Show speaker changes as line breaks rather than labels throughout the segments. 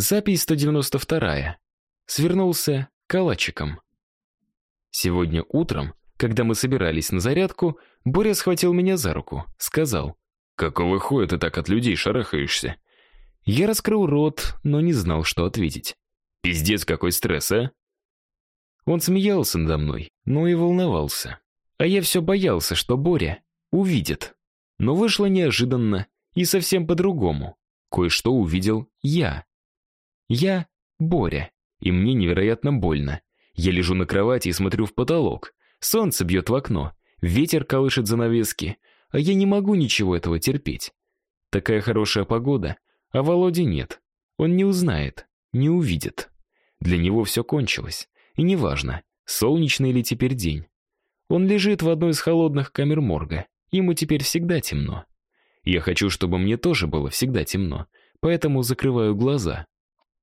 Запись 192. Свернулся калачиком. Сегодня утром, когда мы собирались на зарядку, Боря схватил меня за руку, сказал:
"Какого хуя ты так от людей шарахаешься?"
Я раскрыл рот, но не знал, что ответить.
Пиздец, какой стресс, а?
Он смеялся надо мной, но и волновался. А я все боялся, что Боря увидит. Но вышло неожиданно и совсем по-другому. Кое-что увидел я. Я Боря, и мне невероятно больно. Я лежу на кровати и смотрю в потолок. Солнце бьет в окно, ветер колышет занавески, а я не могу ничего этого терпеть. Такая хорошая погода, а Володи нет. Он не узнает, не увидит. Для него все кончилось, и неважно, солнечный ли теперь день. Он лежит в одной из холодных камер морга. Ему теперь всегда темно. Я хочу, чтобы мне тоже было всегда темно, поэтому закрываю глаза.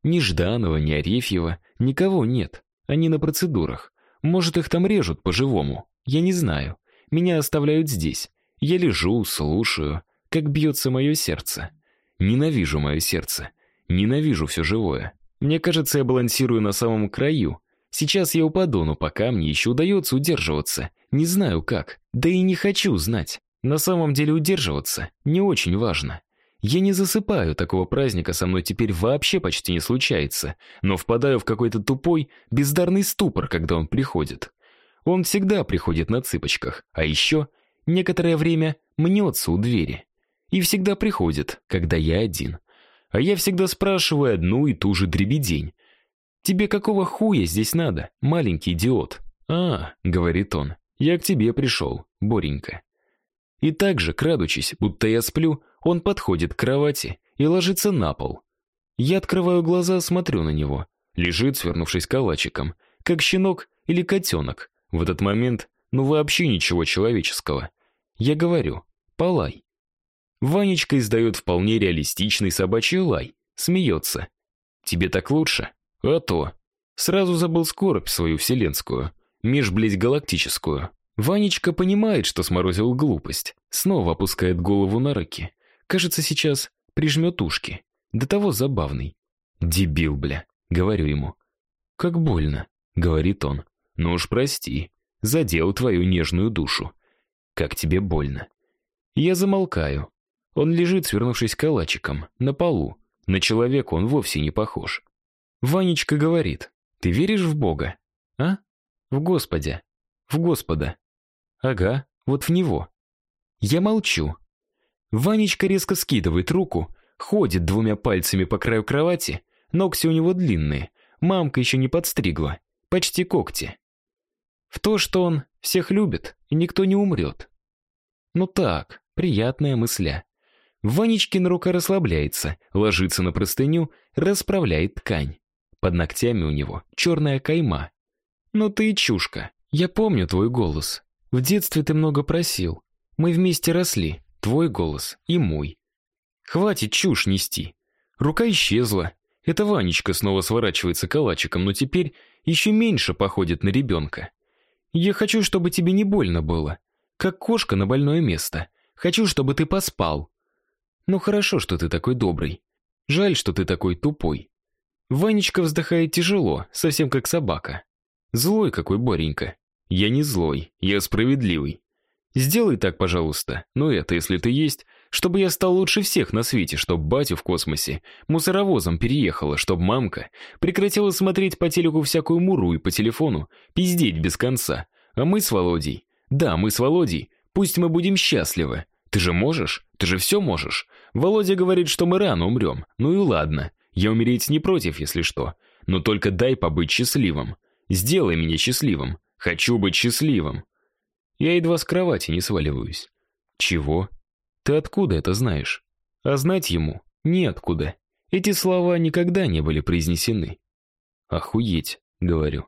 Ни Жданова, ни Арефьева, никого нет. Они на процедурах. Может, их там режут по-живому. Я не знаю. Меня оставляют здесь. Я лежу, слушаю, как бьется мое сердце. Ненавижу мое сердце. Ненавижу все живое. Мне кажется, я балансирую на самом краю. Сейчас я упаду, но пока мне еще удается удерживаться. Не знаю как. Да и не хочу знать. На самом деле удерживаться не очень важно. Я не засыпаю, такого праздника со мной теперь вообще почти не случается, но впадаю в какой-то тупой, бездарный ступор, когда он приходит. Он всегда приходит на цыпочках, а еще некоторое время мнется у двери. И всегда приходит, когда я один. А я всегда спрашиваю одну и ту же дребедень. «Тебе какого хуя здесь надо, маленький идиот?» «А», — говорит он, — «я к тебе пришел, Боренька». И так же, крадучись, будто я сплю, он подходит к кровати и ложится на пол. Я открываю глаза, смотрю на него. Лежит, свернувшись калачиком, как щенок или котенок. В этот момент, ну вообще ничего человеческого. Я говорю: "Полай". Ванечка издает вполне реалистичный собачий лай, смеется. Тебе так лучше? А то. Сразу забыл скорбь свою вселенскую, межблизь-галактическую. Ванечка понимает, что сморозил глупость, снова опускает голову на руки. Кажется, сейчас прижмет ушки. До того забавный. Дебил, бля, говорю ему. Как больно, говорит он. Ну уж прости, задел твою нежную душу. Как тебе больно. Я замолкаю. Он лежит, свернувшись калачиком, на полу. На человека он вовсе не похож. Ванечка говорит: "Ты веришь в Бога?" А? В Господа. В Господа. Ага, вот в него. Я молчу. Ванечка резко скидывает руку, ходит двумя пальцами по краю кровати, ногти у него длинные, мамка еще не подстригла, почти когти. В то, что он всех любит, и никто не умрет. Ну так, приятная мысля. Ванечкин рука расслабляется, ложится на простыню, расправляет ткань. Под ногтями у него черная кайма. Ну ты и чушка. Я помню твой голос. В детстве ты много просил. Мы вместе росли, твой голос и мой. Хватит чушь нести. Рука исчезла. Это Ванечка снова сворачивается калачиком, но теперь еще меньше походит на ребенка. Я хочу, чтобы тебе не больно было, как кошка на больное место. Хочу, чтобы ты поспал. Ну хорошо, что ты такой добрый. Жаль, что ты такой тупой. Ванечка вздыхает тяжело, совсем как собака. Злой какой Боренька. Я не злой, я справедливый. Сделай так, пожалуйста. Ну это, если ты есть, чтобы я стал лучше всех на свете, чтоб батю в космосе мусоровозом переехала, чтоб мамка прекратила смотреть по телеку всякую муру и по телефону пиздеть без конца. А мы с Володей, да, мы с Володей, пусть мы будем счастливы. Ты же можешь? Ты же все можешь. Володя говорит, что мы рано умрем. Ну и ладно. Я умереть не против, если что. Но только дай побыть счастливым. Сделай меня счастливым. Хочу быть счастливым. Я едва с кровати не сваливаюсь. Чего? Ты откуда это знаешь? А знать ему неоткуда. Эти слова никогда не были произнесены. Охуеть, говорю.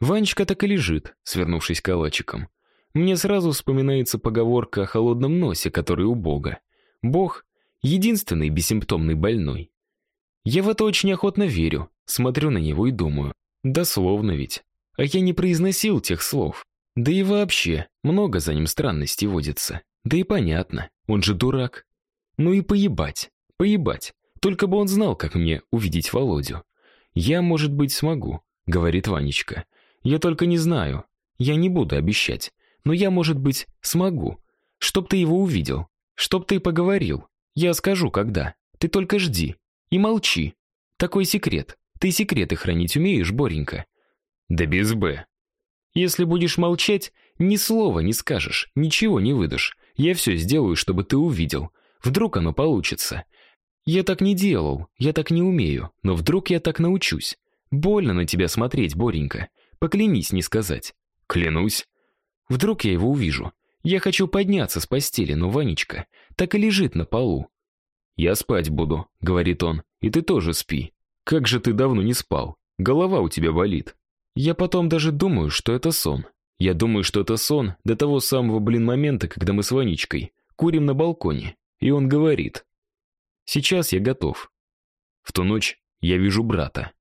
Ванечка так и лежит, свернувшись калачиком. Мне сразу вспоминается поговорка о холодном носе, который у Бога. Бог единственный бессимптомный больной. Я в это очень охотно верю, смотрю на него и думаю: дословно ведь а я не произносил тех слов. Да и вообще, много за ним странностей водится. Да и понятно, он же дурак. Ну и поебать, поебать. Только бы он знал, как мне увидеть Володю. Я, может быть, смогу, говорит Ванечка. Я только не знаю. Я не буду обещать, но я, может быть, смогу. Чтоб ты его увидел, чтоб ты поговорил. Я скажу когда. Ты только жди и молчи. Такой секрет. Ты секреты хранить умеешь, Боренька?
Да без Б.
Если будешь молчать, ни слова не скажешь, ничего не выдашь. Я все сделаю, чтобы ты увидел. Вдруг оно получится. Я так не делал, я так не умею, но вдруг я так научусь. Больно на тебя смотреть, Боренька. Поклянись не сказать.
Клянусь.
Вдруг я его увижу. Я хочу подняться с постели, но Ванечка так и лежит на полу.
Я спать буду, говорит он. И ты тоже спи. Как же ты давно не спал? Голова у тебя болит.
Я потом даже думаю, что это сон. Я думаю, что это сон до того самого, блин, момента, когда мы с Ванечкой курим на балконе, и он говорит: "Сейчас я готов". В ту ночь я вижу брата.